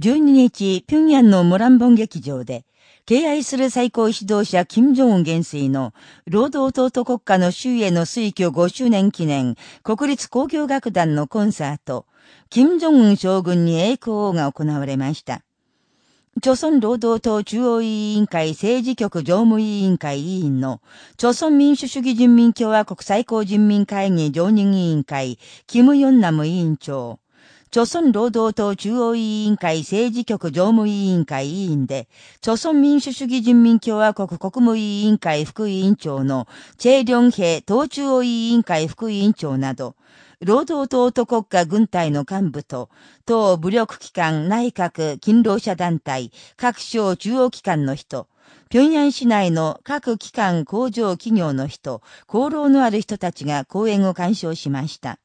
12日、平壌のモランボン劇場で、敬愛する最高指導者金正恩元帥の労働党と国家の周囲への推挙5周年記念国立交響楽団のコンサート、金正恩将軍に栄光が行われました。朝鮮労働党中央委員会政治局常務委員会委員の、朝鮮民主主義人民共和国最高人民会議常任委員会、キム・ヨンナム委員長、朝鮮労働党中央委員会政治局常務委員会委員で、朝鮮民主主義人民共和国国務委員会副委員長のチェ・リョンヘ党中央委員会副委員長など、労働党と国家軍隊の幹部と、党武力機関内閣勤労者団体、各省中央機関の人、平壌市内の各機関工場企業の人、功労のある人たちが講演を鑑賞しました。